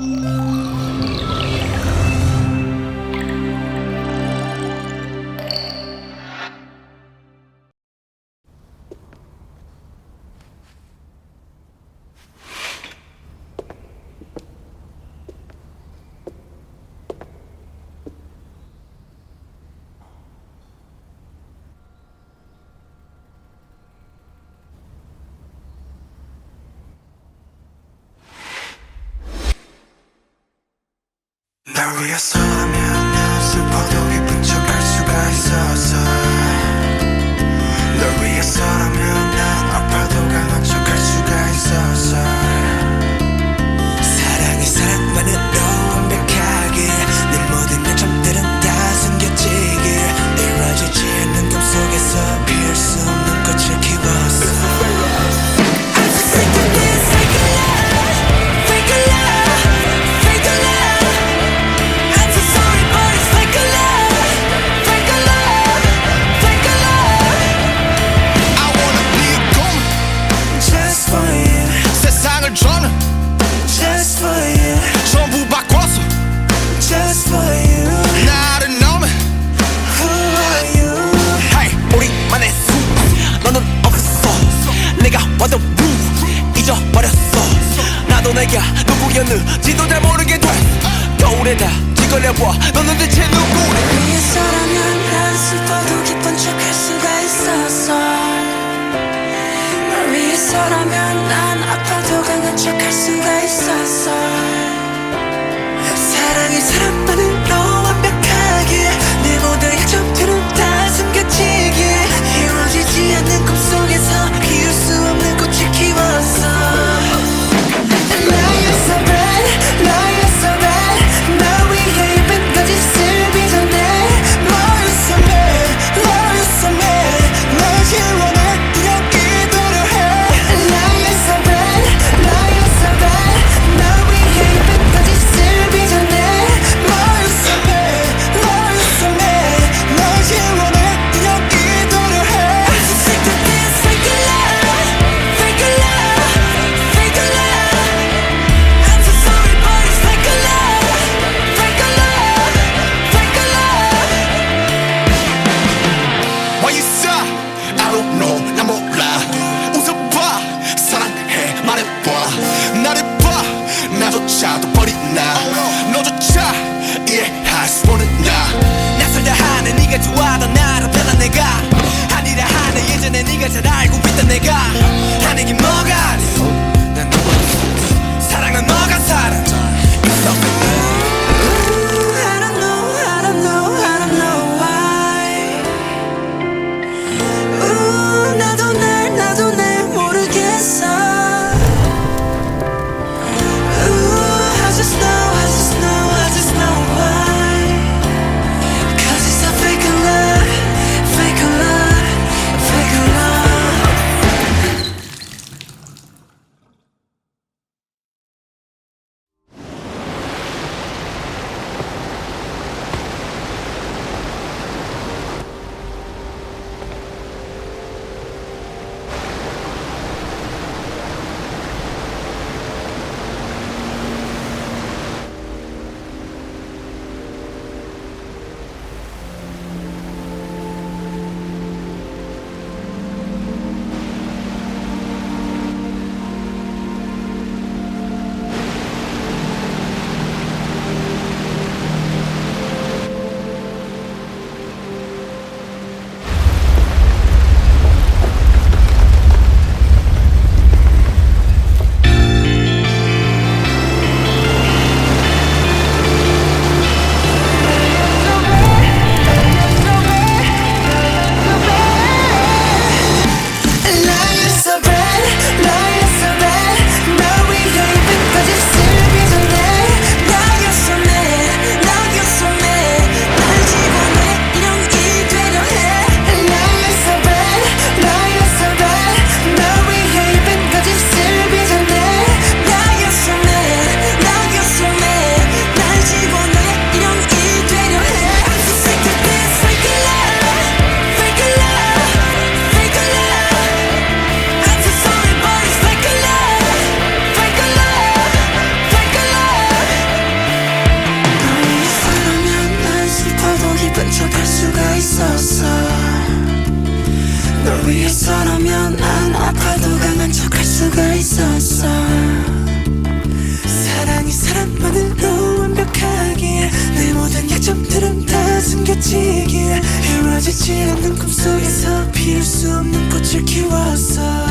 Música 위해서라면 슬퍼도 내가 누구였는지도 잘 모르게 돼. 겨울에 다 찍어내봐. 너는 대체 누구래? 위에서라면 안 슬퍼도 기쁜 척할 수가 있었어 널 위해서라면 난 아파도 강한 척할 수가 있었어 없는 꿈속에서 피울 수 없는 꽃을 키웠어